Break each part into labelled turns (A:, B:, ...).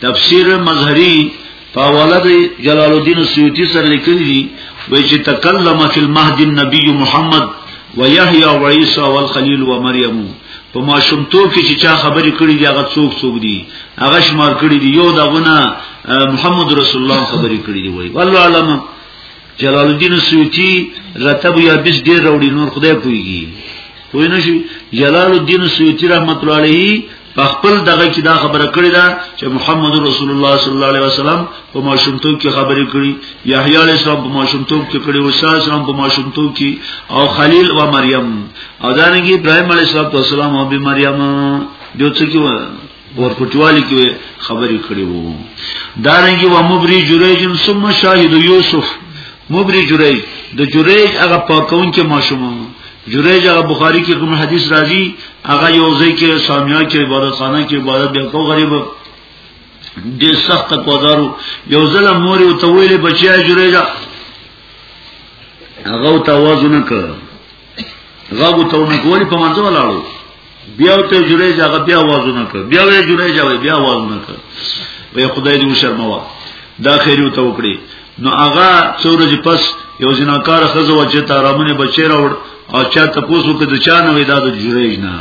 A: تفسیر مظهری په حواله د جلال الدین سیوطی سره لیکلی دی وای چې تکلم فی المهد النبی محمد ويحيى وعيسى والخليل ومريم په ماشومتوب کې چې چا خبرې کړې دي هغه څوک څوک دي هغه شمار کړې دي یو دغونه محمد رسول الله خبرې کړې دي وای والله علم جلال الدین سیوطی رتب یا 20 ډیر وروړي نور خدای پويږي پوه نه شي جلال الدین سیوطی رحمت الله علیه په خپل دغه کې دا خبره کړې ده چې محمد رسول الله صلی الله علیه وسلم په ماشومتوب کې خبرې کړې یحیی علیه السلام په ماشومتوب کې کړې او عیسی السلام په ماشومتوب کې او خلیل او مریم او دا نه کې ابراهیم علیه السلام او به مریم جو څه کې ورکوټوالي کې خبرې کړې وو دا نه کې و مبری جریج ثم شاهد یوسف مبری جریج د جریج هغه پاکون کې ماشوم جریج هغه بخاری کې کوم حدیث راځي هغه یو ځای کې سامیا کې عبادت خانه کې عبادت به کو غریب دې سخت کوزارو یو ځل مور او تویل بچیا جریج هغه توازن کړ هغه ته ونکول په منځ ولاړو بیا ته جوړې ځای بیا وازونه کړ بیا وې جوړې ځای بیا وازونه کړ وې خدای دې وشرموا دا خیر ته وکړي نو هغه څوره چې پس یو جناکار خزه و چې تارامونه بچی راوړ او چا ته پوسو کې د چا نه وې دا د جوړې نه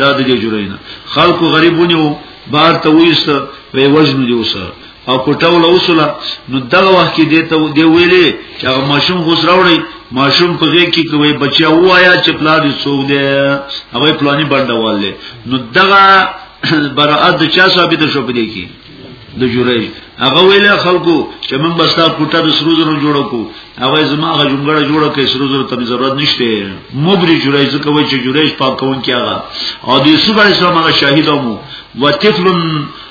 A: دا د جوړې نه خلکو غریبونه بار ته وېست وې وژن دی وسه او کوټه ول اوسله نو دغه وخت کې دیته دی ویلې چې هغه ماشوم خوش راوړي ماشوم په غیږ کې کوي بچیا وایا چې پلار یې څوک دی هغه پلاني بندوال دی نو دغه برائت د چا ثابت شو پدې کې د جوړې هغه ویل خلکو چې موږ بس تا کوټه د سرو زرو جوړو کو هغه زما هغه جونګړه جوړه کې سرو زرو ته ضرورت نشته مبري جوړې ځکه وای چې جوړې پاکون کیږي او د یوسف علی السلام هغه شاهد مو وتفلن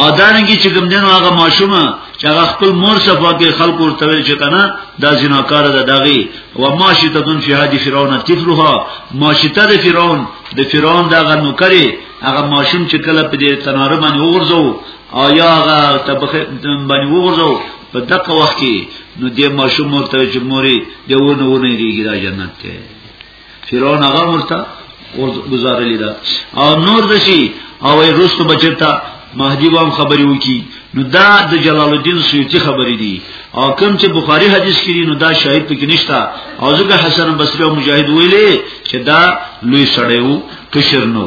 A: او دانګي چې کوم دنو هغه ماشومه چې هغه خپل مور صفا کې خلق ورته ویل چې کنه دا زناکار ده دغه و ماشته دون فی هادی فرعون طفلها ماشته د فرعون د فرعون دا غنو کری هغه ماشوم چې کله په دې تناره باندې وغورځو او یا هغه تبخ باندې وغورځو په دغه وخت کې نو دې ماشوم ورته چې موري دې ونه ونه ریږي دا جنت ته فرعون هغه مرته او گزارلی دا او نور دشي او رستو بچتا مهدی وام خبرې وکي نو دا د جلال الدین سیوطی خبرې دي او کوم چې بخاری حدیث کړي نو دا شاهد پکې نشتا او ځکه حسن بصری او مجاهد ویلې چې دا لوی سړیو کشر نو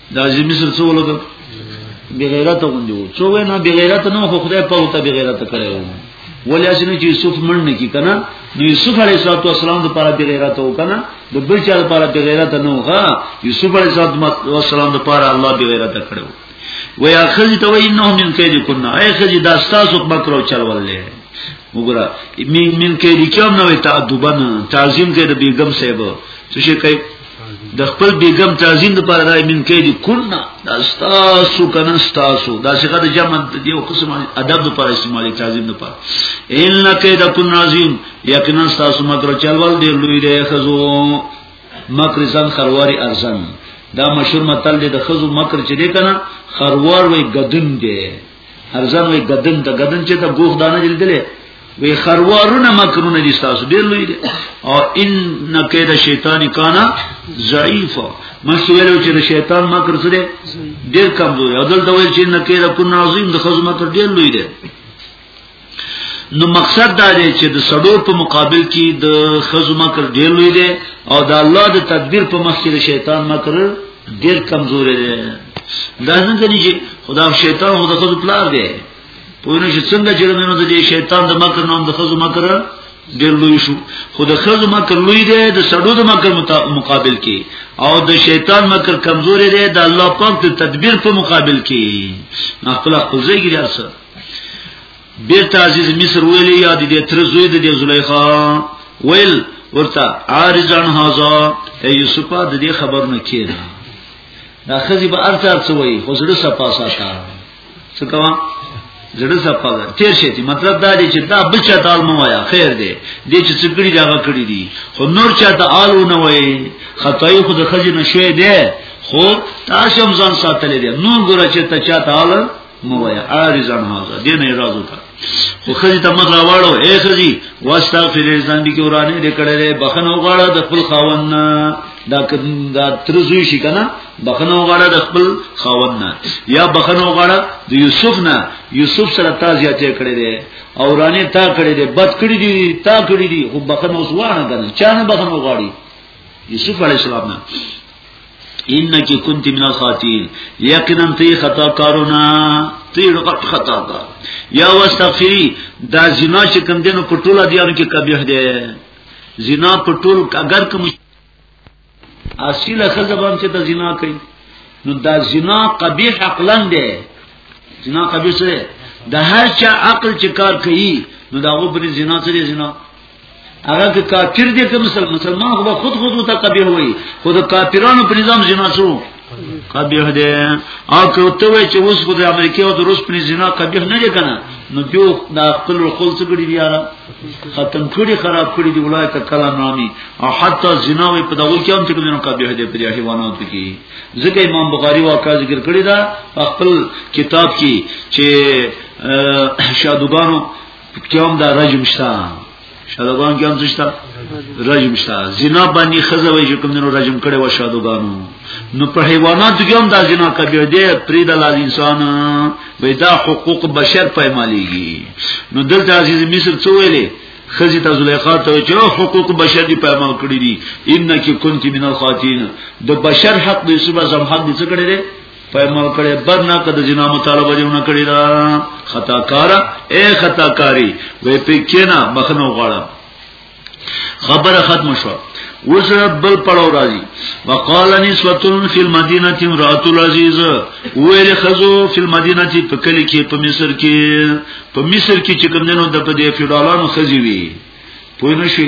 A: دا چې مصر څو لګو بغیرت غوندي وو څو نه بغیرت نه خو خدای په اوته بغیرت کړی وو ولې اسنه چې یوسف مړ نه کی کنه نو یوسف علیه السلام د پاره بغیرت وو کنه د بل چا د پاره بغیرت نه وغه یوسف علیه السلام د پاره الله بغیرت کړو ویا خزی ته وای نه من کې دي کنه اي خزی دا تاسو په کرو چل ولې وګوره من من کې دي کوم نوې تعذبن تعظیم کې د بیگم صاحب څه شي کوي د خپل بیگم تعظیم د پر راي من کې دي کنا دا تاسو کنه تاسو دا څنګه د جمع د یو قسم ادب د پر استعمالي تعظیم د پر ان لکه د کن عظیم یقینا تاسو مگر چلول دی لوی دی خزو مکر زن خرواری ارزن دا مشهور متل دی د خزو مکر چې دی کنه خروار وي غدن دی ارزان وی ګدن ته ګدن چې ته ګوخ دانه جلدلې وی خروارونه مکرونه دي تاسو ډېر لوی دي او ان نکید شیطان کانا ضعیف مخکې ویلو چې د شیطان مکر څه دی ډېر کمزور او دلته ویل چې نکید کنا عظیم د خزمت ډېر لوی دی نو مقصد دا دی چې د سړو په مقابل کې د خزو مکر ډیر لوی دی او د الله د تدبیر په مخ کې د شیطان مکر ډیر کمزوري دی دا څنګه دی چې خدا او شیطان خو د خزو پلار دی په نو چې څنګه چې نو د شیطان د مکر نوم د خزو مکر ډیر لوی شو خو د خزو مکر لوی دی د سړو د مکر مقابل کې او د شیطان مکر کمزوري دی د الله پاک د تدبیر په مقابل کې خپل خپل ځای کې بیرته عزیز مصر ویلی یا د دې تر زوی د دې زلیخا ویل ورته عارضان هاذا ای یوسف د دې خبر نه کیږي دا خزی به ارته ارته وای خو زړه صفا ساته څه کوه زړه صفا ده تیر شي تی مطلب دا دی چې دا بچا دال مو وایا خیر دی دې چې څه کړی دا کړی دی خو نور چا ته آلو نه وای خدای خو د خزی نه شوی دی خو تاسو هم ځان ساتلې دی نور ګره چې ته چا ته آلو نو وای عارضان هاذا دین اعتراض وکړه خو خځې ته مخ راوړو اے خځې واستغفر ځان دي کې ورانه دې کړې ده بخنه وغواړه د خپل خاوند دا دا ترزوی شي کنه بخنه وغواړه د خپل خاوند یا بخنه وغواړه د یوسف نه یوسف سره تازه ته کړې ده او رانه تا کړې ده بد کړې دي تا کړې دي خو بخنه اوس وانه کنه چا نه بخنه وغواړي یوسف علی السلام نه انک کنت من الخاطین یقینا تی خطا کارونا تی غټ خطا کا یا واستغفری دا زنا چې کوم دینو په ټوله دیانو کې کبیح دی زنا په ټول اگر کوم اصله خزبان چې د زنا کوي نو دا زنا قبیح عقلا دی زنا قبیح څه دی د هر چا عقل چې کار کوي نو دا غو بری زنا څه دی زنا هغه که کافر دي که مسلمان مسلمان خو خود خود متقبه وي خو د کافرانو په نظام جنا شو قبیح دی او که ته وای چې اوس خو د امریکا او د روس په زنا قبیح نه دی کنه نو جو د خپل خپل څه کړی دی یاره ختم کړی خراب کړی دی ولای ته کلا نامي او حتی زنا وي په دغه کې هم چې کوم قبیح دی په حیوانات کې ځکه امام بخاری واقعا ذکر کړی دا خپل کتاب کې چې شادوګانو پکې هم دا رجم شته شادوګان کې هم شته رجم شته زنا باندې خزه وای چې کوم نو رجم کړي و شادوګانو نو په حیوانات کې هم دا زنا کبیر دی پرې د لاز انسان به دا حقوق بشر پېمالېږي نو دلته عزیز مصر څه ویلې خزی تا زلیخا ته چې حقوق بشر دی پیما کړی دي انکی کنت من الخاطین د بشر حق د سبا زمحد څخه کړی دی پېمل کړي بد نه کړ جنا مطالبه یې نه کړی دا خطا کار اے خطا کاری وې پکې نه بخنه غواړم خبره ختم شو اوس بل پړو راځي وقال نسوتن فی المدینه امرات العزیز ویل خزو فی المدینه په کلی کې په مصر کې په مصر کې چې کوم دینو د په دې فیډالانو خزي وی پوه نشي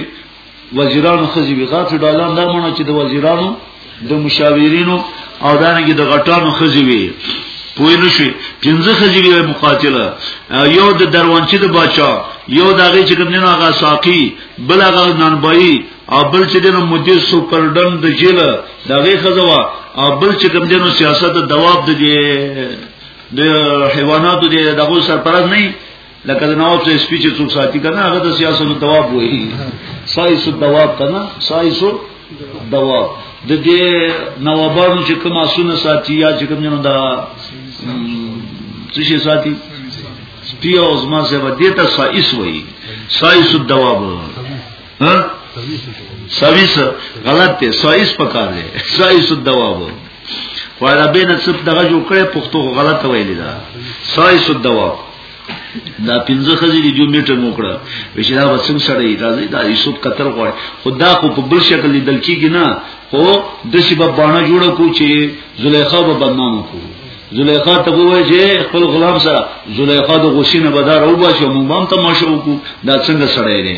A: وزیرانو خزی وی غاټ ډالان دا مونږ چې د وزیرانو د مشاورینو او دانګي د غټانو خزی وی پوی نشي پنځه خزی وی مقاتله یو د دروانچی د بچا یو دغه چې کوم نه هغه ساقي بل هغه ننبای او بل چې دنو مدیر سپرډن د جیل دغه خزوا او بل چې کوم دنو سیاست د دواب د دی د حیواناتو دی دغه سرپرست نه لکه نو څه سپیچ څوک ساتي کنه هغه د سیاست دواب وایي سایس دواب کنه سایس دواب د دې نوابانو چې کوم اسونه ساتي یا چې کوم نه دا څه شي ساتي سپی او زما سه به دې ته سایس وایي سایس دواب ها سویس غلط دی سویس پکار دی سویس الدواب خو عربی نه څه دغه جوړ کړي پښتو غلط ویلی دا سویس الدواب دا پنځه خزې دي جو میټه موکړه چې دا وسنګ سره دی دا دا یوسف قطر غواړي خدا خو په بل شکل لیدل کیږي نه خو د شی په باندې جوړ کو چې زلیخا به بدنام کو زلیخا ته وایي چې خپل غلام سره زلیخا د غوسینه بدار او باسي مونږ هم تماشا وکړو دا څنګه سره دی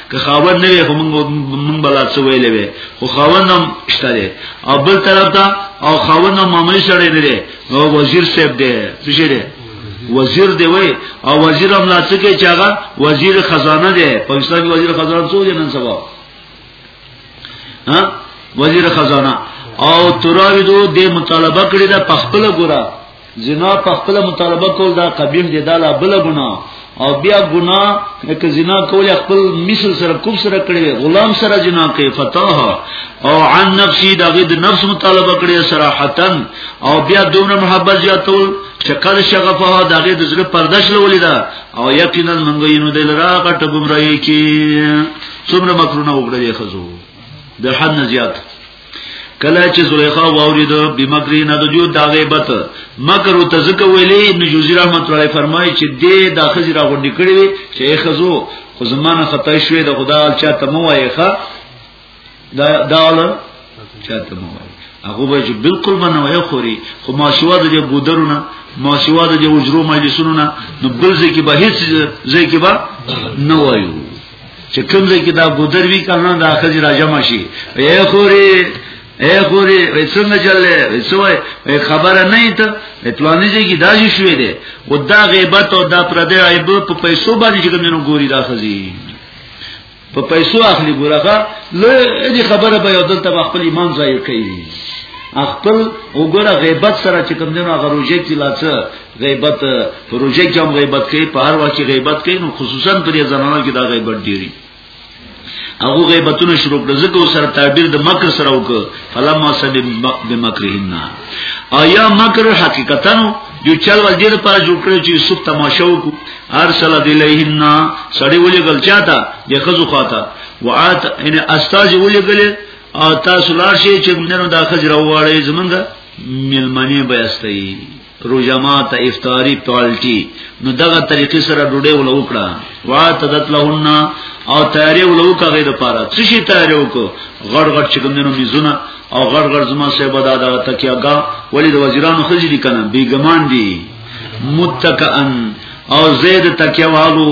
A: که خاوند نه وي خو مونږ مونږ بلا څه ویلې وي خو خاوند هم شته دی او بل طرف ته او خاوند هم معاملې سره نه دی نو وزیر صاحب دی څه شي دی وزیر دی وای او وزیر هم لا څه کوي چې هغه وزیر خزانه دی پاکستان کې وزیر خزانه څو دی نن سبا ها وزیر خزانه او تراوی دو د مطالبه کړی دا پخپل ګورا زنا په خپل مطالبه کول دا قبیح دی دا لا بل ګناه او بیا ګناه که زنا کول خپل مثل سره کوم سره کړی غلام سره زنا کوي فتاه او عن نفسي دا غد نفس مطالبه کړی صراحتن او بیا دومره محبت زیاتول شکل شغفه دا غد زړه پردش لولې دا او یقینا منګو ینو دل را غټ ګمړی کی څومره مکرونه وګړي خزو د حد نه زیات کله چې زلیخا واورید بمکرین د جو دا غیبت مکر او تزکه ویلې ابن جوزی رحمت الله فرمایي چې دې د خزر غونډې کړې وي چې خزو خو زمانه خطا شوې د خدا چا تمو وایخه دا دال چا تمو وایخه هغه به چې بالکل باندې وای خوري خو ما شوا د بودرونه ما شوا د اجرو مجلسونه نو بل ځکه به هیڅ ځکه به نه وایو چې کوم ځای کې دا ګودر وی کنه دا خځه را جمع شي اے خوري اے خوري څنګه چلې وسوي خبره نه ته پلانې دې کې دا شوې ده او دا غیبت او دا پردې عیب په پیسو باندې چې کوم نو ګوري دا خځي په پیسو اخلي ګورغه له دې خبره به یو دلته خپل ایمان ځای کوي خپل وګوره غیبت سره چې کوم دینو هغه روزه کې لاڅه غیبت پروژه کې هم غیبت کوي په هر وخت کې غیبت کوي نو خصوصا پر زنانو کې دا غیبت ډیری هغه غیبتونه شروع کړ ځکه سره تعبیر د مکر سره وک فلما سب بمکرهن آیا مکر حقیقتا یو چل ول دې لپاره جوړ کړی چې یوسف تماشا وکړو ارسل الیهن سړی ولې غل چاته د خزو خاطه وعات ان استاج ولې غل او تاسو لار شي چې موږ نه دا خزر وواړی زمونږ ملمنی بیاستای روژه ماته افطاری پالټي نو دغه طریقې سره ډوډۍ ول وکړه واتدت لهن او تیارې ول وکړه غیر پاره څه شي تیارې وکړه غړ غړ چې کوم دینو میزونه او غړ غړ زما صاحب دا دا تکیاګه ولې د وزیرانو خځې دي کنه بیګمان دي متکئن او زید تکیوالو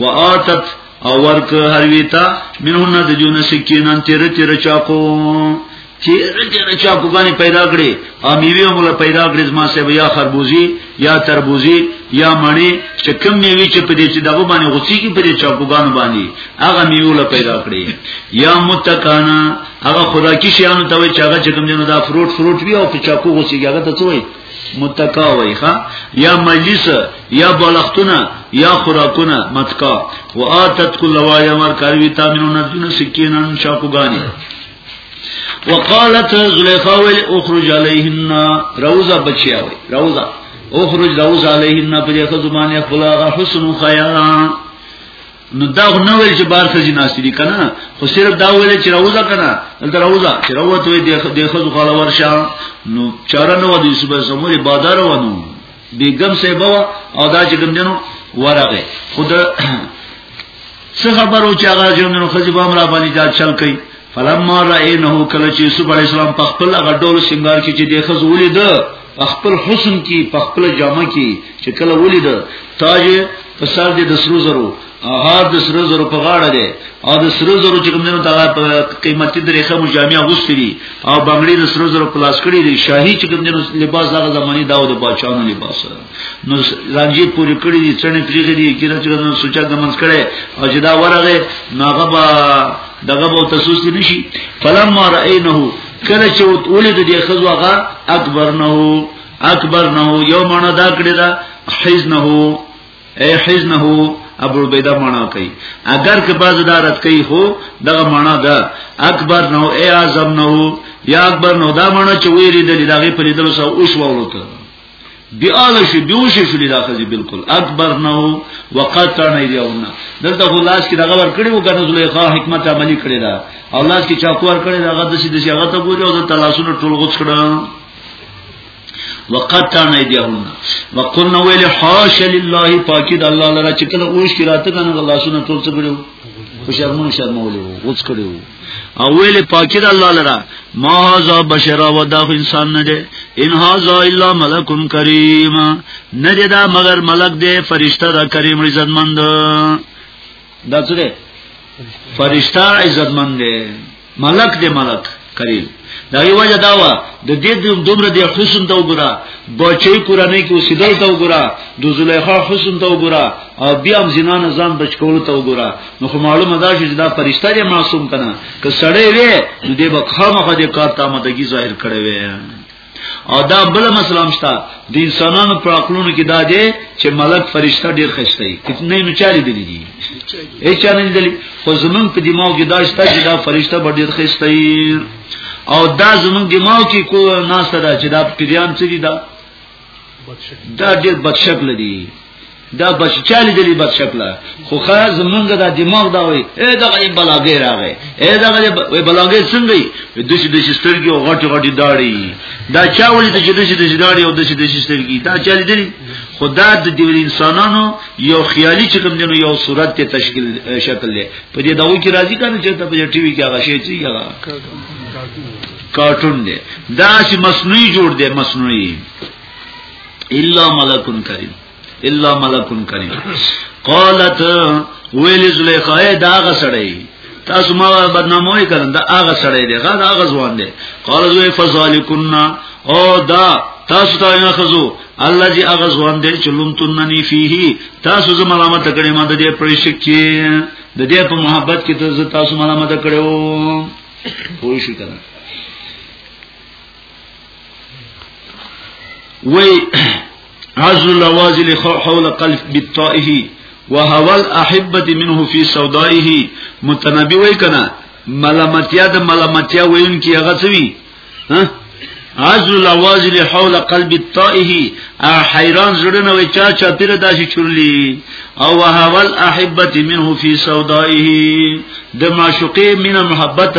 A: واتت او ورک هرویتا منهن د جون سکینان تیر تیر چاکو چې رجنه چا کو باندې پیدا کړي او میوه موږ پیدا کړې زما سه یا خربوزي یا تربوزي یا مڼي چې کوم میوه چې په دې چې دغه باندې غوسی کې په دې چا کو باندې باندې هغه میوه له پیدا کړي یا متکانا هغه خدا کې شیانو ته وي چې هغه چې کوم جنو دا فروټ فروټ وی او په چا کو غوسی کې هغه ته څه وي متکا وای ښا یا مجلس یا بالختنا یا خوراکنا متکا واتت کل وای امر کاروی تامنون دین سکینن شاکوگانی وقالت زلیخا ویل اخرج علیهن روزا بچیا وی روزا اخرج روزا علیهن په دې خزو باندې خپل حسن خیا نو دا نه ویل چې بار خزي ناشې دي کنه خو صرف دا ویل چې روزا کنه دلته روزا چې روته وي د خزو خاله ورشه نو چاره نو د یوسف سموري بادار ونه بیګم صاحب او دا چې کوم دینو ورغه خود څه خبرو چې هغه جنونو خځې به امر باندې دا چل کوي فلما رأينه کله چې یوسف علی السلام په خپل غډول سنگار کې چې د خځې ولید په خپل حسن کې په خپل جامه کې چې کله ولید تاج په سر دې د سرو زرو هغه د سرو زرو په غاړه دی او د سرو زرو چې کوم نه دا په قیمتي درېخه مو جامع غوستې دي او بنگړي د سرو زرو پلاس کړی دی شاهي چې کوم نه لباس هغه زماني داو د بچانو لباس نو رانجي پوری کړی دي څنګه پریږي دي کله چې نو سوچا ګمنس کړي او چې دا ورغه ناغه با دغه به تاسو ستې نشي فلم ما راینه کله چې ولید دی خزو هغه اکبر نه اکبر نه یو معنی دا کړی دا حیز نه اي حزنه ابو عبیده معنا کوي اگر که باز دارت کوي خو دغه معنا ده اکبر نو اي اعظم نو یا اکبر نو دا معنا چې ویری د دغه په لیدلو سره اوس وروته بیاله شي بیوشه شو لیدا خزي بالکل اکبر نو وقت نه دی اونه دلته خو لاس کې دغه ور کړی وکنه زلیخا حکمت عملی کړی دا او لاس کې چاکو ور کړی دا غد شي د شي غته ګوري او د تلاسونو ټول غوڅ کړه وقطعن ایدیهن وقلنا ویل حاش لله پاکی د الله لره چې کله اوش کی راته کنه الله سونه ټول څه کړو خو شرمونه شرمولې وو غوڅ کړو او ویل پاکی د الله لره ما هاذا بشرا و دا انسان نه دی ان هاذا الا ملک کریم نه دی دا مگر ملک دی فرشتہ دا کریم عزت مند دا څه دی فرشتہ عزت مند دی ملک دی ملک کریم دا یو وجه دا و د دې دومره د حسن ته وګوره بچی قرانه کې اوسېدل ته وګوره د زلیخا حسن ته وګوره او بیا هم زنا نه ځان بچ کول ته وګوره نو خو معلومه ده چې دا فرشته دی معصوم کنه که سړی وي نو دې به خامخا د کار ته مدګي ظاهر کړي وي او دا بل مسله مشته د انسانانو پر عقلونو کې دا دی چې ملک فرشته ډیر خسته دي کتنه نو چاري دي دي هیڅ چا نه دي خو زمون په دماغ کې دا شته چې دا فرشته به ډیر خسته دي او دا زمون دماغ کې کو ناسره چې دا پیریان څه دي دا دا ډیر بد شکل دي دا بچ چالي دلی بچ شکله خو خاص زمونږ دا دماغ دا وي اے دا غي بلاګي راغې اے دا غي وي بلاګي څنګه وي دشي دشي سترګي او غټي غټي داړي دا چا ولې ته چې دشي دشي داړي او دشي دشي سترګي دا چالي دلی خدا د دې انسانانو یو خیالي چې کوم دنو یو صورت ته تشکیل شکل لري په دې داو کې راځي کنه چې ته په ټي وي کې هغه شی چې هغه کارټون دی دا چې مصنوعي جوړ دی مصنوعي الا ملک کریم الا ملک کریم قالت ویل زلیخا دا غسړی تاسو ما بدناموي کړل دا هغه سړی دی غا دا هغه ځوان دی قال زوی فذلکنا او دا تاسو ته نه خزو الله جی هغه ځوان دی چې لمتننی فيه تاسو زما ملامت کړی ما د دې پرېش کې د دې په محبت کې تاسو ملامت کړو پوه شئ کنه وی عزل الواز حول قلب بالطائه وهو الاحبه منه في سودائه متنبي وای کنا ملامتیا د ملامتیا وین کی هغه څوی ها عزل الواز حول قلب الطائه حیران زړه وی چا چا پیر داسي چورلی او وهو الاحبه منه في سودائه د معشوقه من محبت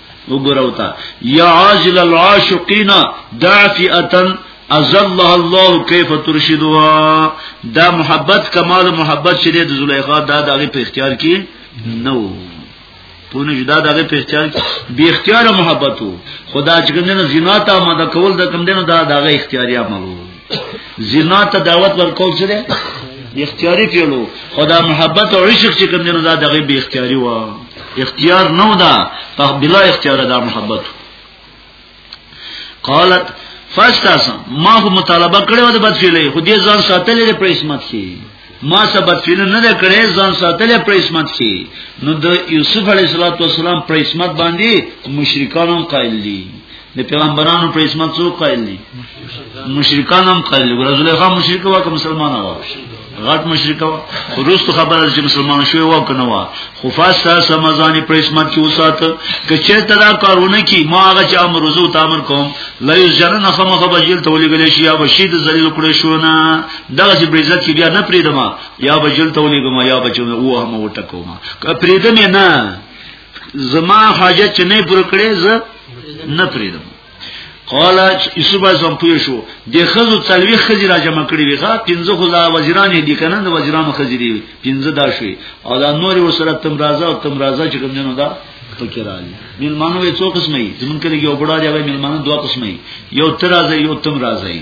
A: وګوروتا یا عاجل العاشقین دافئه ازلها الله کیف ترشدها دا محبت کمال محبت چې د زلیخا دا دغه په اختیار کې نو پونه جدا دغه په اختیار به اختیار محبتو خدا چې کوم نه زنا ته ماده کول د کوم نه دا دغه اختیاري عملو زنا ته دعوت ورکول څه دی اختیاري پیلو خدا محبت او عشق چې کوم نه دغه به اختیاري و اختیار نه ودا په بلا اختیار دا محبت قالت فاستاسم ما خو مطالبه کړو د بدفعلی خو دې ځان ساتلې په اسمت کې ما سبب چې نه نه کړې ځان ساتلې پرېسمت شي نو د یوسف علی السلام پرېسمت باندې مشرکانو قائل دي د پیغمبرانو پرېسمت څو قائل دي مشرکانو قائل دي رسول الله مشرک وا که مسلمان وا غټ مشرک وا روست خبره چې مسلمان شوی وا کنه وا خو فاستا سمزانی پرېسمت کې وسات کچې تدا کارونه کی ما هغه چې امر وزو تامر کوم لای جنن خمخه بجیل تولې غلې شي یا بشید ذلیل کړې شو نه دغه چې بریزت کې بیا نه پریدم یا به جلته ولګم یا به چونه و هم وټکوم که پریدم نه زما حاجت چې نه پر کړې زه نه پریدم قال یوسف اعظم پوه شو د خزو تلوي خزي را جمع کړی ویغه پنځه خزا وزیران دي کنه د وزیرانو خزي دي پنځه دا شوي او دا نور ور سره تم راځه او تم راځه چې کوم نه دا پکې راځي ملمانو یې څو قسمه دي زمونږ کې یو بډا دی ملمانو دوه قسمه یو تر راځي یو تم راځي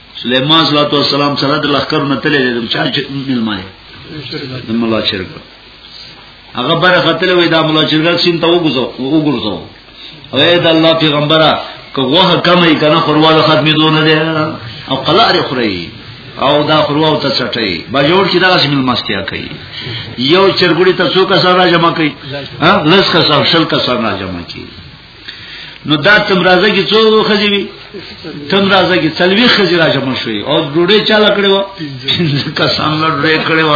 A: سليمان صلی الله علیه وسلم سره د لخر نه تللی دی چا چې ملما دی د ملا چرګ هغه بره خطر وې د ملا چرګ سین ته وګزو وګرځو اے د الله پیغمبره که وه کمې کنه خورواله ختمې دون دی او قلار خوري او دا خوروا او تسټي بجوړ چې دا سیمل مستیا کوي یو چرګړی ته څو کسان را جمع کوي ها لس کسان شل کسان را جمع کوي نو دا تم راځه کې څو خځې وي تم راځه کې څلوي خځې راځم شوې او ډوډۍ چا لکړې و پنځه کسان له ډوډۍ کړې و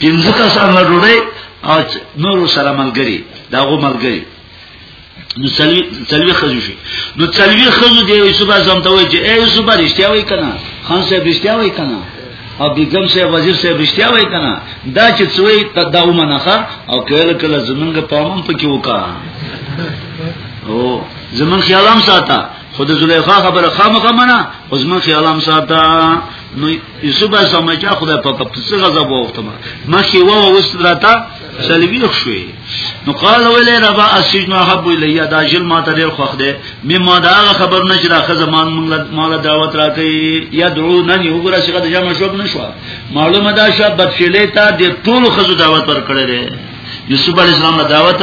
A: پنځه کسان له ډوډۍ او نور سره ملګری دا غو ملګری نو څلوي څلوي خځې شي نو څلوي خځې دی یوسف اعظم ته وایي چې ای یوسف رښتیا وایي کنه خان صاحب رښتیا وایي کنه او بیگم سے وزیر سے رشتیا وای کنه دا چې څوی تداو منخه او کله کله زمونږ پامم پکې وکا او زمون خیالام ساته خود زلیخا خبره خامخه منه خو زمون خیالام ساته نو یوسف سمجا خدای په پڅ غضب وختمه مخې و اوس راته سلویخ شوی نو قال ویلی ربا اسجن احب الی دا جل ما ته ډیر خوخ دی مما دا خبر نه چې راخه زمان مونږ مال دعوت راکې یدعو نن یو ګره شګه د جمع شوب نشو معلومه دا شب بدفعلی ته د ټول خزو دعوت ورکړی دی یوسف علی السلام دعوت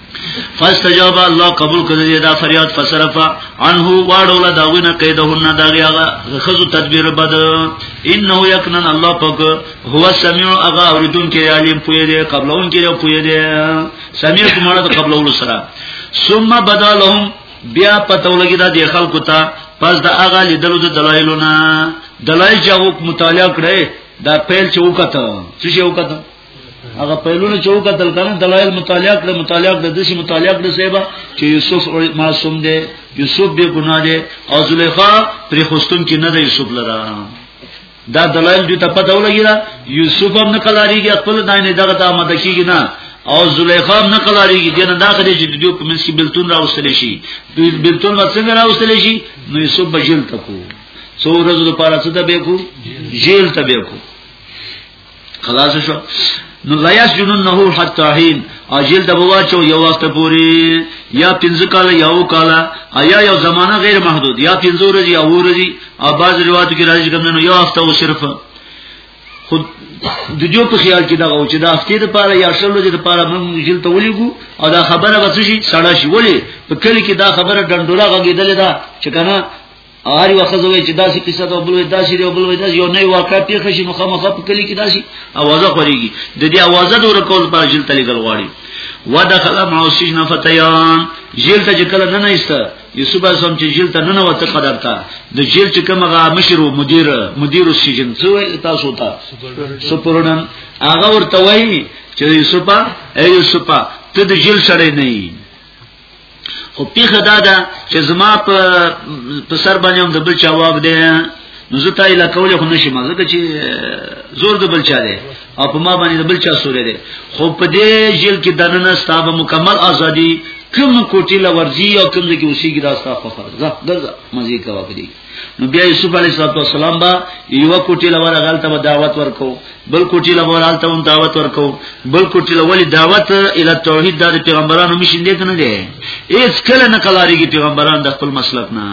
A: فاستجاب الله قبول کړی دا فریاد فصرف عنه واړول دا وینه قیدهن دا غیغه خزو تدبیر بد انه یکنن الله پاک هو سمیع اغا اوریدون کې علیم پوی دی قبلون کې پوی دی سمیع کومه قبل اول سره ثم بدلهم بیا پته ولګی دا د خلکو ته پس د اغا لیدلو د دلایلونه دلایل چې مطالعه کړي دا پیل چې وکړه څه شي وکړه هغه پهلونه چې وکتل کنه دلایل مطالعه کړ مطالعه کړ د شي مطالعه کړ سیبا چې یوسف معصوم دی یوسف به ګناه دی او زلیخا پر خوستون کې نه دی یوسف لره دا دلایل دې ته پته ولګی دا یوسف هم نه کلاریږي خپل داینه دغه ته آماده کیږي نه او زلیخا هم نه کلاریږي دې نه داخله چې دوی په منځ کې بلتون راوستل شي دوی بلتون څنګه راوستل شي نو یوسف بجل تکو څو ورځې لپاره څه ته به کو جیل ته به کو خلاص شو نو لا یسجننه حتا حين اجل د بوا چو یو وخت پوری یا پنځه کال یو کال ایا یو زمانہ غیر محدود یا پنځه ورځې یا ورځې او بعض روایتو کې راځي کوم نو یو وخت او صرف خود د جو په خیال کې دا او چې دا هفته د پاره یا شل ورځې د پاره موږ جل ته ولېګو او دا خبره وڅ شي سړا شي ولې په کلی کې دا خبره ډنډولا غږیدل دا چې کنه هر یو خزه وی چې داسې قصه ده بل وی داسې دی بل وی داسې یو نه واقع پیښ شي نو خامخا په کلی کې داسې اوازه خوريږي د دې اوازه د ورکول پر جل تلې ګل غواړي ودخل مع السجن فتيان جیل ته کله نه نهسته یوسف اسلام چې جیل ته نه وته قدر تا د جیل چې کومه مشر او مدیر مدیر السجن څو تاسو ته سپورنن هغه ورته وایي چې یوسف ای یوسف ته د جیل سره نه خو پیخه دا ده چې زما په په سر باندې هم د بل چا واګ دی نو زه تای لا کولې خو نشم ځکه چې زور د بل چا دی او په ما باندې د بل چا سورې دی خو په دې جیل کې دننه ستابه مکمل ازادي کوم کوټی لورځي او کوم د کې اوسېږي دا ستاسو خبره ده درځه مزي کوه په دې نو بیا یوسف علیه السلام با یو کوټی لور غلطه به دعوت ورکو بل کوټی لور غلطه هم دعوت ورکو بل کوټی لور دعوت ال توحید د پیغمبرانو مشین دی کنه دی هیڅ کله نه کلاریږي پیغمبران د خپل مسلک نه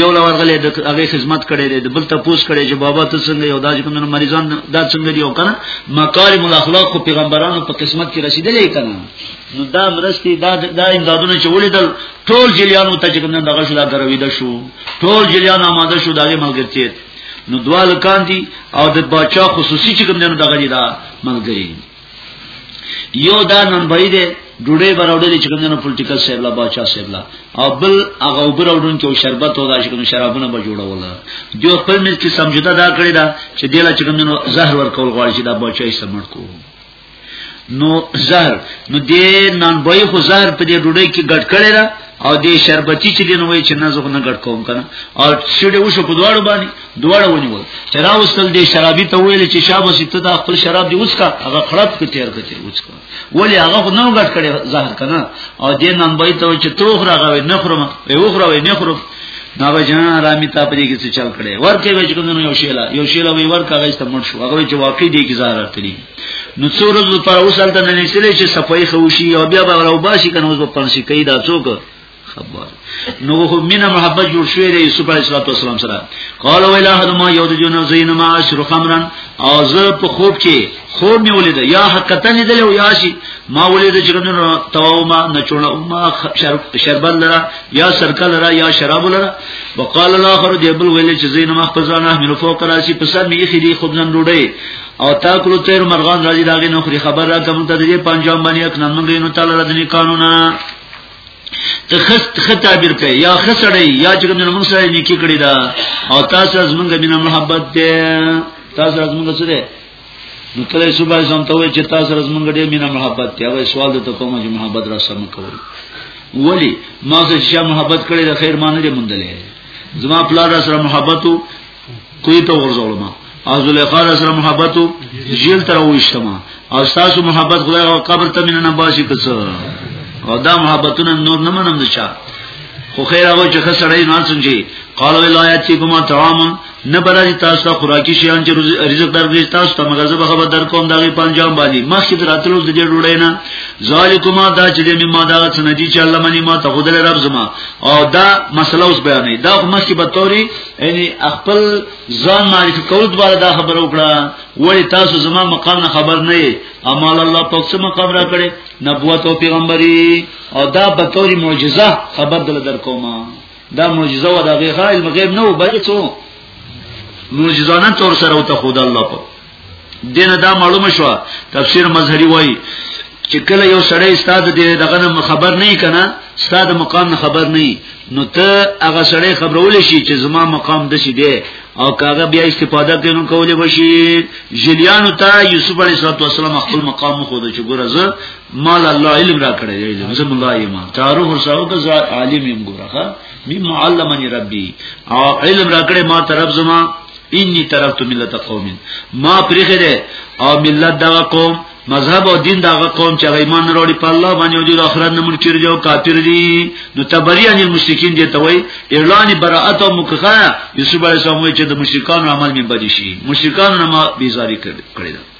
A: یو لور غلې د هغه خدمت کړي دی بل ته پوس کړي چې بابا ته څنګه یو داج کوم مریضان دا څنګه دی او کنه مکارم الاخلاق خو پیغمبرانو په قسمت کې رسیدلې کنه نو دا مرستي دا دا امدادونه چې ولیدل ټول جلیانو ته چې کوم دغه شلا درویده شو ټول جریان آماده شو دغه ملګرتي نو دواله کان دي او د باچا خصوصي چې کوم نه دغه دي دا ملګری یو دا نن بای دی ډوډۍ براوډلې چې کوم نه پولیټیکل سیبلا باچا سیبلا او بل هغه وبراوډون کې شربت او دا چې کوم شرابونه به جوړول جو خپل مل کې سمجوده دا کړی دا چې دلا چې کوم نه زهر ورکول غواړي چې دا باچا یې سمټ کوو نو زهر نو دې نان بوي خو زهر په دې ډوډۍ کې ګډ کړي را او دې شربتي چې دین وای چې نازو نه ګډ کوم کنه او سړي وشو په دواړو باندې دواړو ونیول چې را وستل دې شرابي ته ویل چې شابه سي ته د خپل شراب دی اوس کا هغه خراب کې تیر کړي اوس کا ولی هغه خو نه ګډ کړي زهر کنه او دې نان بوي ته چې توخ راغوي نه خرم وي وخروي نه خرم نا بجان رامی تا پدې کې څه چل کړي ورکه وچ کوم یو شیلا یو شیلا وی ورکه غیسته مړ شو هغه چې واقع دې کې زهر تللی نو څو ورځې پر اوسل ته نه نشلې چې صفای خوشي او بیا به راو باشي کنه اوس په پنځه کې دا څوک خبر نو هو مینا محبت جوړ شوې دی یوسف علیه السلام سره قال ویل احد ما یود جن زین ما اشر خمرن او زه په خوب کې خوب مې ولید یا حقیقتا نه دل او یا شي ما ولید چې کنه تواو ما نه چونه ما شربت لرا یا سرکه لرا یا شراب لرا وقال الاخر دیبل ویل چې زین ما خزانه من فوق راسی په سر مې خېدي خبزن ډوډۍ او تا کړو تیر مرغان راځي داګه نو خري خبر را کوم ته دې پنجاب باندې یک نن موږ نو تعالی راځنی قانونا ته خست خطابیر کوي یا خسړی یا چې کوم موږ سره نیکی کړی دا او تاسو از موږ بنا محبت ده تاسو از موږ سره نو کله صبح زم ته وای چې تاسو از موږ ډېر مینا محبت دی او سوال ته کوم چې محبت را سم کوي ولی ما سره چې محبت کړی د خیر مان نه مندلې زما پلار سره محبت کوی ته ورزولم او زلیخا را سره محبتو جیل تر وښتما او تاسو محبت خدای او قبر ته مینه نه باسي کس او دا محبتونه نور نه منم دچا خو خیر هغه چې خسړې نه سنجي قال ولایت چې کومه طعام نه برازي تاسو ته خوراکي شیان چې رزق درګي تاسو ته مغزه به خبر در کوم دغه پنجام باندې مخکې دراتلو د دې ډوړې نه ذالکما دا چې دې ما دا سنجي چې الله مني ما ته خدای رب زما او دا مسله اوس بیانې دا مخکې به توري یعنی خپل ځان معرفي کول دواره دا خبر وکړه ولی تاسو زما مقام نه خبر نه یې اما الله پاک څه مقام را کړې نبوت او پیغمبري او دا به توري معجزه خبر دل در کومه دا معجزه و دا غیغه علم غیب نه و بلې څو معجزانه تور سره وته خود الله په دینه دا معلومه شو تفسیر مظهری وای چې کله یو سړی استاد دې دغه نه خبر نه کنا استاد مقام نه خبر نه نو ته هغه سړی خبرول شي چې زما مقام د شي دی او کاغه بیا استفاده کینو کولې بشي جلیانو ته یوسف علی السلام خپل مقام خو د چګره ز مال الله علم را کړی علم زم الله یما تعارف ورساو که زار عالم یم ګورخه می معلمنی ربی او علم را کړی ما طرف زما انی ترکت ملت قوم ما پریخه ده او ملت دا قوم مذهب او دین دا قوم چې ایمان وروړي په الله باندې او د آخرت نه منکر دي او کافر دي نو تبری ان المشرکین دي ته وای اعلان براءت او مکخه یوسف علی السلام چې د مشرکان عمل می بدی شي مشرکان نه ما بیزاری کړی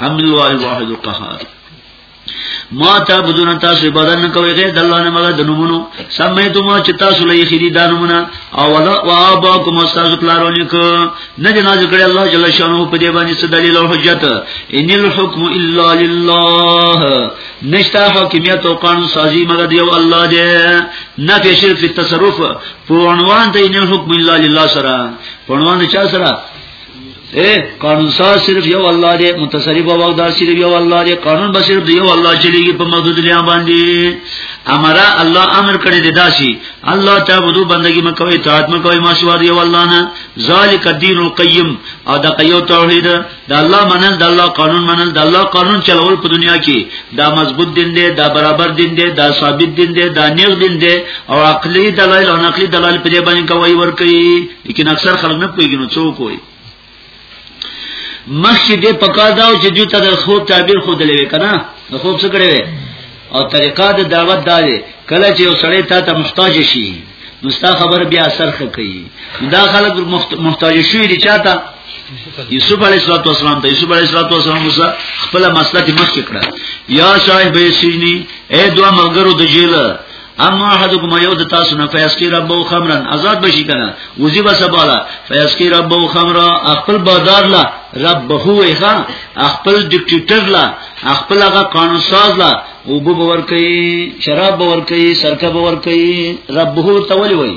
A: هم الله الواحد القهار ما تعبدون تاسو عبادت نه کوي غیر د الله نه مګر د نومونو سمیتم چې تاسو لې خېری د نومونه او ولا وابا کوم تاسو پلارونه ک نه جناز کړي الله جل شانو په دې باندې څه دلیل او حجت ان الحكم الا لله نشتا حکمیت او قانون سازي مګر دی الله دې نه په شرک په تصرف په عنوان ته ان الحكم الا لله سره په عنوان چا سره اے قانون ساز صرف یو الله دی متصرف او واقدار صرف یو الله دی قانون به صرف یو الله چلیږي په محدود لیا باندې امر الله امر کړی دی داسي الله تعبدو بندگی مکوئ اطاعت مکوئ ما سوا دی الله نه ذالک الدین القیم او د قیو توحید د الله منل د الله قانون منل د الله قانون چلول په دنیا کې دا مضبوط دین دی دا برابر دین دی دا ثابت دین دی دا نیغ دین دی او عقلی دلایل او نقلی دلایل په دې باندې کوي ور کوي لیکن اکثر خلک نه پوهیږي نو څوک وایي مخکې دې پکا داو چې دوی ته د خوب تعبیر خو دلې کنه د خوب څه کړې وي او طریقه د دعوت دا دی کله چې یو سړی تا ته محتاج شي نو ستا خبر بیا اثر کوي دا خلک محتاج شوی دي چاته یوسف علیه السلام ته یوسف علیه السلام موسی خپل مسله کې مخکې کړه یا صاحب سجنی اے دوا ملګرو د جیل اما احدکم یو د تاسو نه فیسکی رب او خمرن آزاد بشی کنه وزی بس بالا فیسکی رب او خمرا خپل بازار لا رب هو ایخا خپل ډیکټیټر لا خپل هغه قانون ساز لا او بو باور کوي شراب باور کوي سرکه باور کوي رب هو ته ولي وای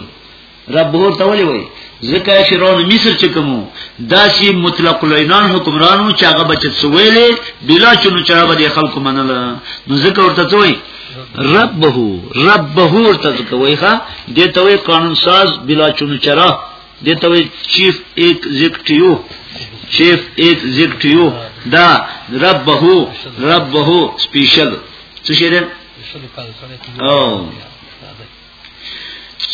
A: رب هور ته ولي وای ځکه فرعون مصر چې کومو داسي مطلق العنان حکمرانو چې هغه بچت سویلې بلا چونو چا به خلکو منل نو ځکه ورته توي ربه ربه ورته کوي ښا د توي قانون ساز بلا چونو چرا د توي چیف ایگزیکټیو چیف ایگزیکټیو دا ربه ربه سپیشل څه شه ده او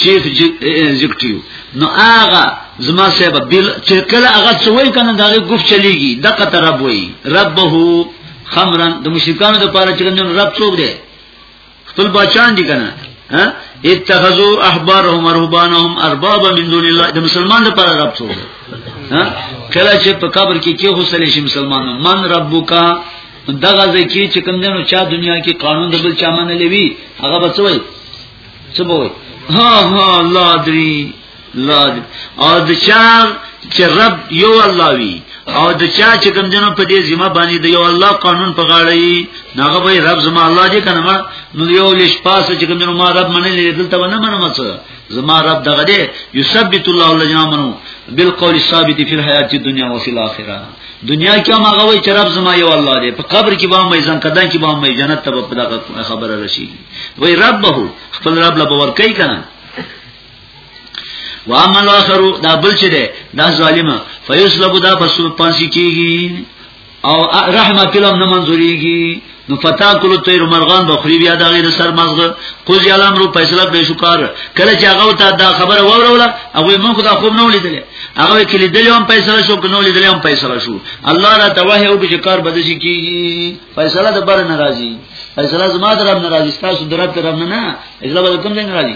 A: چیف ایگزیکټیو نو هغه زما صاحب بل چې کله هغه څوی کنه دا ګف چلیږي دغه تر رب وای ربه خمرن د مشرکانو د پاره چې نن رب څوک دی خپل بچان دي کنه ها اتخذوا احبارهم ورهبانهم اربابا من دون الله د مسلمان د پاره رب څوک ها کله چې په قبر کې کې هوسلې شي مسلمانان من ربک دغه ځکه چې کوم دنو چا دنیا کې قانون د بل چا منه لوي هغه بچوي څه بوي ها ها لا دري لا دري او د چا چې رب یو الله وي او د چا چې کوم دنو په دې ذمہ باندې د یو الله قانون په غاړه یې ناغه به رب زما الله دې کنه ما نو یو لښ پاسه چې کوم دنو ما رب منه لري دلته ونه منم څه زما رب دغه دې یثبت الله الذين امنوا بالقول الثابت في الحیات الدنيا وفي الاخره دنیا کې هم هغه وای چې رب زما یو الله دی په قبر کې به مې ځان کدان کې به مې جنت ته په دغه خبره راشي وای رب به خپل رب له باور کوي کنه واما الاخر دا بل چې دی دا ظالمه فیسلب دا پس پانسی کیږي او رحمت الله نه منظوريږي نو فتا کولو تیر مرغان بخری بیا دا غیر سر مزغه قض علم رو فیصله به شو کار کله چې هغه ته دا خبره وروله هغه مونږ خدا خوب نه ولیدل هغه کلی دل هم فیصله شو کنه ولیدل هم فیصله شو الله را توه او چې کار بده شي کی فیصله د بر ناراضي فیصله زما درم ناراضي تاسو درته درم نه نه اجازه به کوم نه ناراضي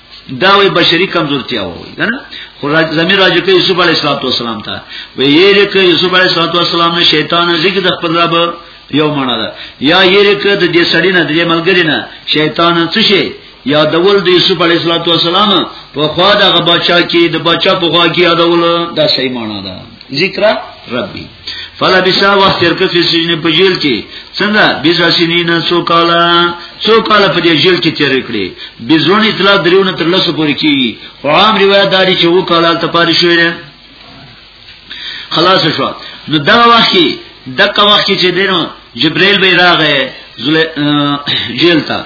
A: دا وی بشری کمزورتیا وای کنه خو زمير راځي کې یوسف علی السلام ته وی یې لکه یوسف علی السلام نه شیطان ذکر د خپل رب یو معنی ده یا یې لکه د دې سړی نه د دې ملګری نه شیطان څه شي یا دول د یوسف علی السلام په خوا د غباچا کې د بچا په خوا کې یادول دا صحیح معنی ده ذکر ربی فلا بشا وخت تر کفی سجن په جیل کې څنګه بشا سنین سو کالا سو کالا په جیل کې تیر کړی بزون اطلاع دریونه تر لاسه پورې کی خو عام روایت داری چې و کالا ته پاره شوې خلاص شو نو دا وخت کې دغه وخت کې چې دینو جبرئیل به راغی جیل ته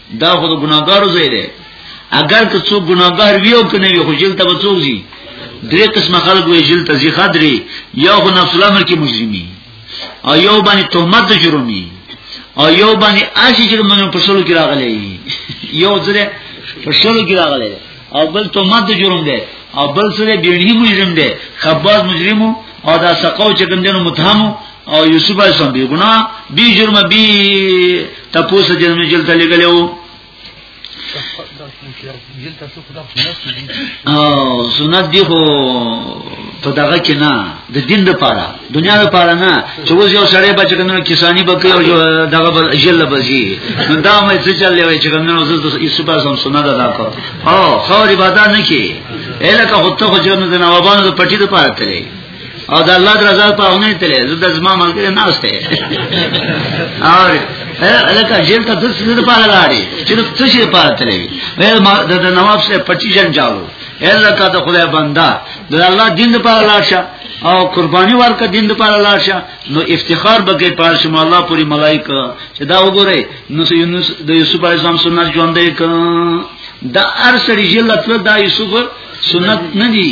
A: دا خو د ګناګارو ځای دی اگر که څوک ګناګار وي او کنه وي خو جیل ته وڅوږ دي درې قسمه خلک وي جیل ته ځي خدري یو خو نفس الامر کې مجرمي او یو باندې تهمت د جرمي او یو باندې آشي چې منو په شلو کې راغلي یو ځله په شلو کې راغلي او بل تهمت د جرم دی او بل سره بیړنی مجرم دی خباز مجرمو او دا سقاو چې کوم دینو متهمو او یوسف علیہ السلام بی گناہ بی جرم بی تپوس جرم جل ته لګلو او سنت دی خو په دغه کې نه د دین د پاره دنیا د پاره نه چې اوس یو سړی بچ کنه کسانی بکې او دغه بل جل بزی نو دا مې څه چلې وای چې کنه اوس د یوسف اعظم سنت ادا کو او خو عبادت نه کی اله که هوته خو جن د نوابانو د پټی د پاره تلې او د الله درزا په اونه تلې زه د زما ملګری نه اوسته او الکه جیل ته د څه لپاره لاړې چې د څه شي لپاره تلې وې د نواب سره پټی جن جاړو الکه د خدای بندا د الله دین لپاره لاړ شه او قربانی ورکه دین لپاره لاړ شه نو افتخار به کې پاره شم الله پوری ملائکه چې دا وګوره نو یونس د یوسف علی السلام سنت ژوندې ک دا ارسړي جلت دا یوسف سنت نه دی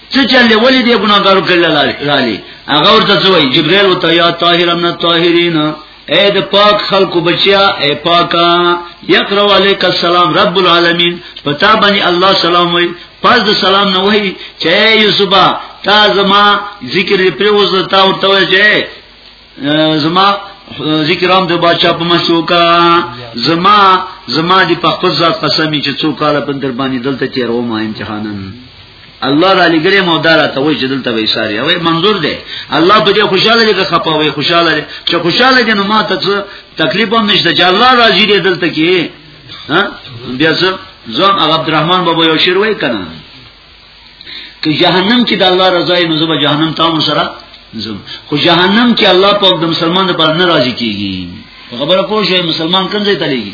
A: څه چلې ولې دې ګناګارو کړل لالي هغه ورته څوې جبريل وته یا طاهر من الطاهرین اے د پاک خلق بچیا اے پاکا یقرا علیک السلام رب العالمین پتا باندې الله سلام وای پس د سلام نه وای چې یوسفا تا زما ذکر پر وز تا ورته وای چې زما ذکر هم د بادشاہ په مشوکا زما زما دی په خپل ذات قسمی چې څو کال په در باندې دلته تیرو ما امتحانن الله را لګره مو دا راته وای چې دلته وې ساري او منظور دی الله په دې خوشاله دي که خپاوي خوشاله دي چې خوشاله دي نو ما ته تکلیف هم نشته چې الله راضي دی دلته کې ها بیا څه ځم هغه عبدالرحمن بابا یو شعر وای کنه که جهنم کې د الله رضا یې نو زه به جهنم تام سره زم خو جهنم کې الله پاک د مسلمان لپاره ناراضي کیږي خبره پوه شئ مسلمان کوم ځای ته لګي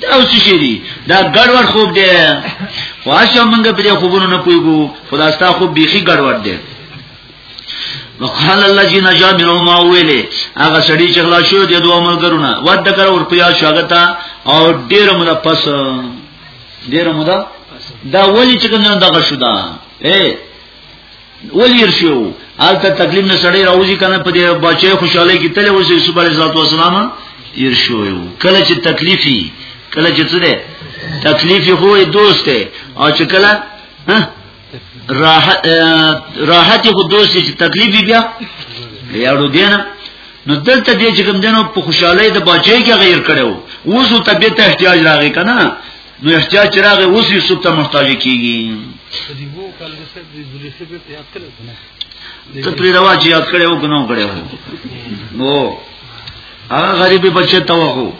A: دا اوس شي دي دا ګډوډ خوب دی واشه مونږ په دې خوبونو نه پويګو خدا ستا خوب بيخي ګډوډ دی وقال الذي نجا منهما ویلې هغه سړی چې غلا شو د دوه ملګرونه ود کړ ور پیا شاګتا او ډیر مودا پس ډیر مودا دا ولی چې کنه دغه شو دا اے ولیر شو الته تکلیف نه سړی راوځي کنه په دې بچي خوشاله کی تل وځي صبح علیه السلام ير شو کله چې تکلیفي کله چې څه ده تکلیفي خو دوست دی او چې کله راحت راحت خو دوست چې تکلیفي بیا یارو دینه نو دلته دې چې کوم دینو په خوشاله د بچي کې غیر کړو اوس ته به ته احتیاج راغی کنه نو احتیاج چې راغی اوس یې سب ته محتاج کیږي ته پرې روا چې یاد کړې او کنو کړې وو هغه غریب بچی ته وو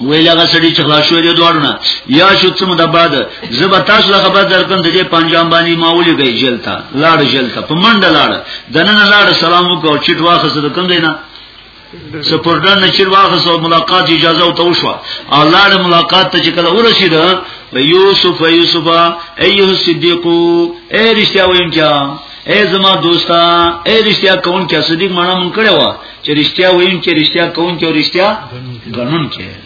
A: ویل هغه سړي چې خلاص شوی دی دوړونه یا شو څه مده بعد زه به تاسو له خبر درکم د دې پنجام باندې ماولې گئی جیل ته لاړ جیل ته په منډه لاړ دنه لاړ سلام وکړ چټ واخه سره کوم دی نه سپورډن نه چیر واغس او ملاقات اجازه او تو شو الله د ملاقات ته چې کله ورسید یوسف یوسف ایه صدیق ای رښتیا وینچا ای زما دوستا ای رښتیا کون کې صدیق مانا مونږ کړه وا چې رښتیا وین چې رښتیا کون کې رښتیا غنون کې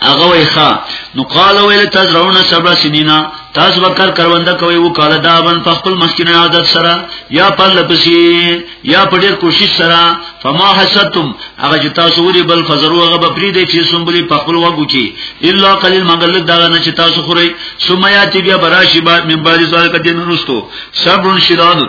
A: هغه وای ښا نو قال ویل تزرعون سبع سنینا تاسو وکړ کرونده کوي و کال دا بن په خپل مسکینه عادت سره یا په لپسی یا په ډیر کوشش سره فما حسدتم هغه چې تاسو وری بل فزرو هغه به پری دی چې سنبلی په خپل وګو کې الا قليل مګل دا نه چې تاسو خوري سمیاتی بیا براشی بعد من بعد ذلک دین رستو صبر شداد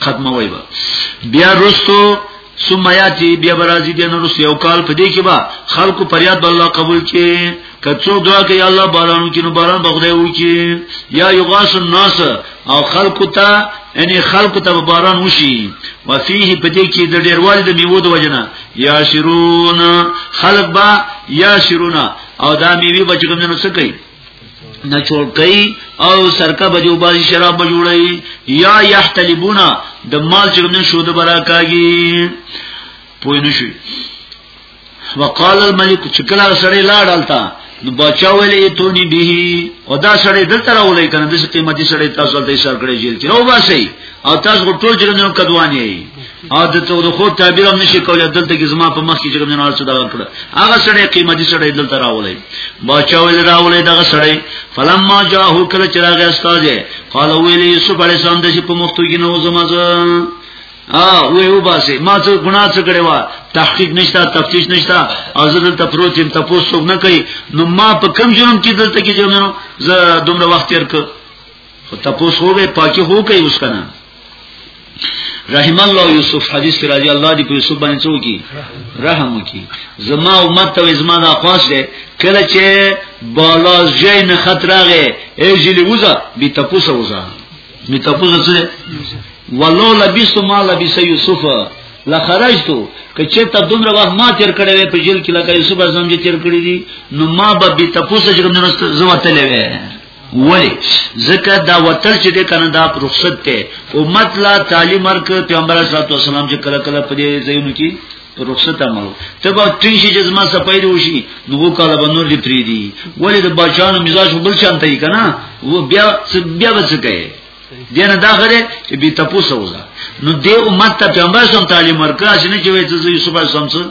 A: ختموي به بیا رستو ثم یاتی بیا برازی دین رس یو کال په دې کې با خلکو فریاد بل الله قبول کړي کڅو دعا کوي الله بارانو کې نو باران بغدای و کې یا یغاس الناس او خلکو ته یعنی خلکو ته باران وشي وفيه پدې کې د ډیروالي د میوه د وجنه یا شرون خلق با یا شرون او دا میوه بچګم نه څه کوي نه چورکای او سرکه بجو باز شراب بجوړی یا یحتلبونا د مال چې نه شو د براکاږي پوه نه شي وقال الملك چې کله سړی لاړالتا نو بچا ویلې ته ني به او دا سړی دلته راولې کنه د قیمتي سړی تاسو ته اشاره کړې جیل کې راو باسي او تاسو ټول چې نو کدوانی او د تو د خو تعبیر هم نشي کولای دلته کې زما په مخ کې چې کوم نه څه دا کړ هغه سړی قیمتي سړی دلته راولای بچاول راولای دغه سړی فلما جاءه کله چې راغی استاد قال ویل یوسف علی السلام د چې په مخ کې نو زما ا وی و باسه ما څه ګناه څه کړې و تحقیق نشتا تفتیش نشتا او زه دلته پروت يم تاسو څوک نه کوي نو ما په کم جرم کې دلته کې جرم نو زه دومره وخت تیر کړ خو تپوس هو به پاکي هو کوي اوس کنه رحم الله یوسف حدیث کې راځي الله دې په یوسف باندې څوک کی رحم وکي زما امت ته زما د خواش ده کله چې بالا جین خطر راغې ایجلی وزا بي تپوسه وزا بي تپوسه څه ولو لبیس ما لبیس یوسف لخرجتو که چې ته دومره وخت ما تیر کړې وې په جیل کې لکه یوسف اعظم چې تیر کړې دي نو ما به بي تپوسه جرم نه زوتلې وې ولی زکه دا وتل چې د کنه دا رخصت ته امت لا تعلیم ورک پیغمبر صلی الله علیه وسلم چې کله کله په دې ځایونو کې رخصت عملو ته به تین شي جزما سپایل وشي نو کاله به نور لپری دي ولی د بچانو مزاج بل شانته یې کنه و بیا بیا وڅکه دینه دا غره چې بي تاسو وزه نو دې امت ته پیغمبر صلی الله علیه وسلم تعلیم ورکړه چې نه چې وایي چې یوسف
B: علیه السلام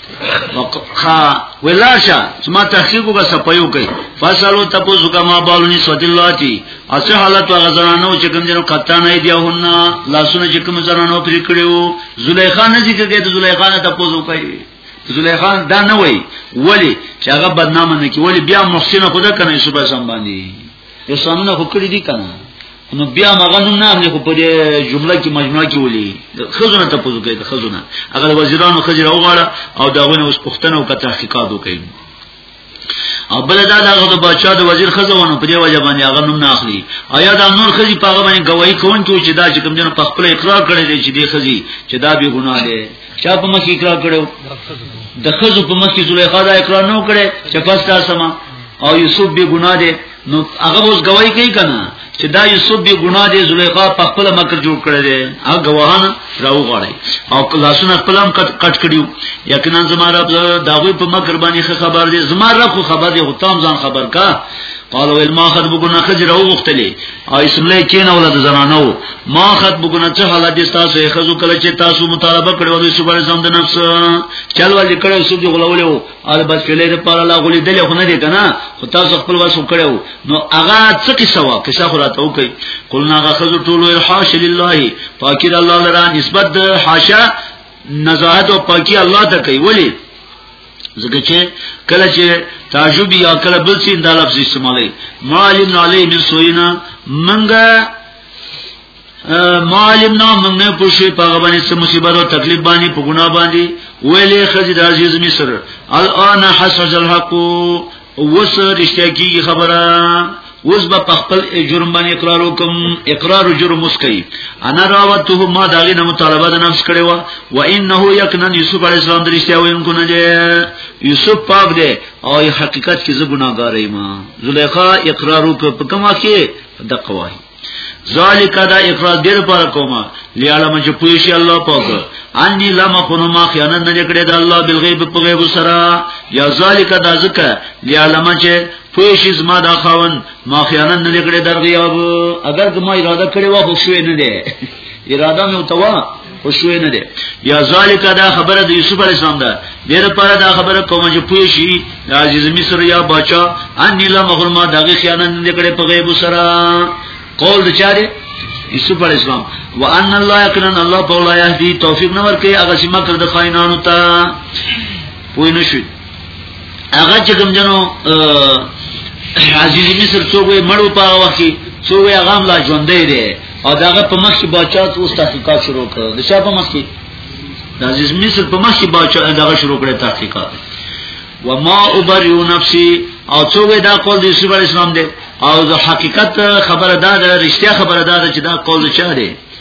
A: ها ولاشه چې ما تحقیق وکړ سپایو کوي فصلو تاسو کما بالونی سوت الله تی اصل حالت هغه زنانو چې کوم جنو قطا نه دی هونه لاسونه چې کوم زنانو پرې کړیو زلیخا نه ذکر کوي زلیخا نه تاسو کوي زلیخا دا نه وای ولی چې هغه بدنامه نه کی ولی بیا محسن خدا کنه صبح سم باندې یو سامنا خو کړی دی کنه نو بیا مغه نوم نه اخلي خو په دې جمله کې مجموعه کې ولي خزونه ته پوزو کوي خزونه هغه وزیرانو خزر او غاړه او داونه اوس پښتنه او تحقیقات وکړي او بل دا دغه د بچا د وزیر خزونه په دې وجه باندې هغه نوم نه اخلي آیا دا نور خزي په هغه باندې گواہی کون کې چې دا چې کوم جن په خپل اقرار کړی دی چې دې خزي چې دا به ګناه دی چا په مخ اقرار کړو د خزو په مخ کې زلیخا دا اقرار نه کړي چې پس تاسو ما او یوسف به ګناه دی نو هغه اوس گواہی کوي کنه چې دا یوسف به ګناه دی زلیخا په خپل مکر جوړ کړی دی هغه گواهان راو غړی او کلاسونه خپل هم کټ کړیو یقینا زما رب دا غوی په مکر باندې خبر دی زما رب خو خبر دی غتام ځان خبر کا قالو ویل ما خد بګونه خجر او وختلی او اسم له کین اولاد زنانو ما خد بګونه څه حالت دي تاسو خزو کله چې تاسو مطالبه کړو د صبر زم د نفس چل ولې کړو سو دی غلولې ال بس کله د پاره لا غولې دلې خو نه دي کنه خو تاسو خپل واسو کړو نو هغه څه قصه وا قصه خو راته وکي قلنا هغه خزو ټول الحاش لله پاکي الله لرا نسبت د حاشا نزاهت او پاکي الله ته کوي ولی ځکه چې کله چې تعجب یا کله بل څه د لفظ استعمالي معلم علی من سوینا منګه معلم نه موږ نه پوښي په هغه باندې څه مصیبت او تکلیف باندې په ګنا باندې ویلې خځې د عزیز مصر الان حسج الحق وس رښتیا کی خبره اوس به په خپل جرم باندې اقرار وکم اقرار جرم مسکی انا راوته ما داغه نه مطالبه د نفس کړي وا و انه یقینا یوسف علی السلام درشته وینکو نه دی یوسف پاک دی او حقیقت کې زه ګناګار یم زلیخا اقرار وک په کومه کې د قواهی ذالک دا اقرار دیر پر کوما لیعلم چې پوښي الله پاک انی لم خون ما خیانت نه کړې د الله بالغیب په غیب سره یا ذالک دا ذکر لیعلم چې پوښي زما دا خاون ما خیانت نه کړې درغیاب اگر که ما اراده کړې و خو شوې نه ده اراده مې وتوا خوشوي نه دي یا ذالک دا خبره د یوسف علی السلام ده د لپاره دا خبره کوم چې پوه شي د عزیز مصر یا بچا ان لا مخل ما دغه خیانت نه کړي په غیب سره قول د چاره یوسف علی السلام وان الله یقرن الله په الله یهدی توفیق نه ورکي هغه سیمه کړ د خاینانو ته پوه نه شي هغه چې کوم جنو عزیز مصر څوک وي مړو په وخت څوک هغه هم لا ژوندې دي او داغه په مخ کې بچا اوس تحقیقات شروع کړ د شاه په مخ کې د عزیز مصر په مخ کې بچا دغه شروع کړ تحقیقات وما ابرئ نفسي او څوک دا قول د یوسف علی السلام دی او د حقیقت خبره دا ده رښتیا خبره دا ده چې دا قول چا دی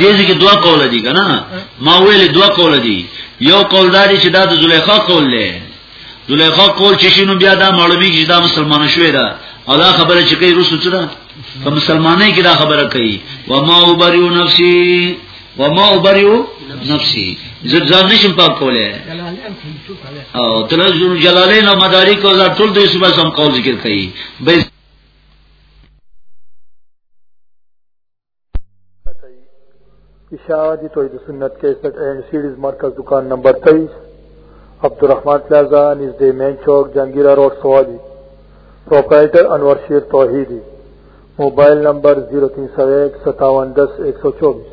A: دیږي کې دوا قول دي کنه ما ویلې دوا قول دي یو قول دا دي چې دا د زلیخا قول دی زلیخا قول چې شنو بیا دا معلومی چې دا مسلمان شوې ده او دا خبره چې کوي رسو څه ده په مسلمانۍ کې دا خبره کوي و ما وبریو نفسي و ما وبریو نفسي زه ځان نشم پاک کوله او تلزم جلالین او مدارک او ټول دې سبا سم قول ذکر کوي
C: اشاعتی توحید سنت کے سٹ اینڈ سیڈیز مرکز دکان نمبر تیئیس عبد الرحمان پلازا نژد مین چوک جہانگیرہ روڈ سوادی پروپرائٹر انور شیر توحیدی موبائل نمبر زیرو تین سو ایک ستاون دس ایک سو چوبیس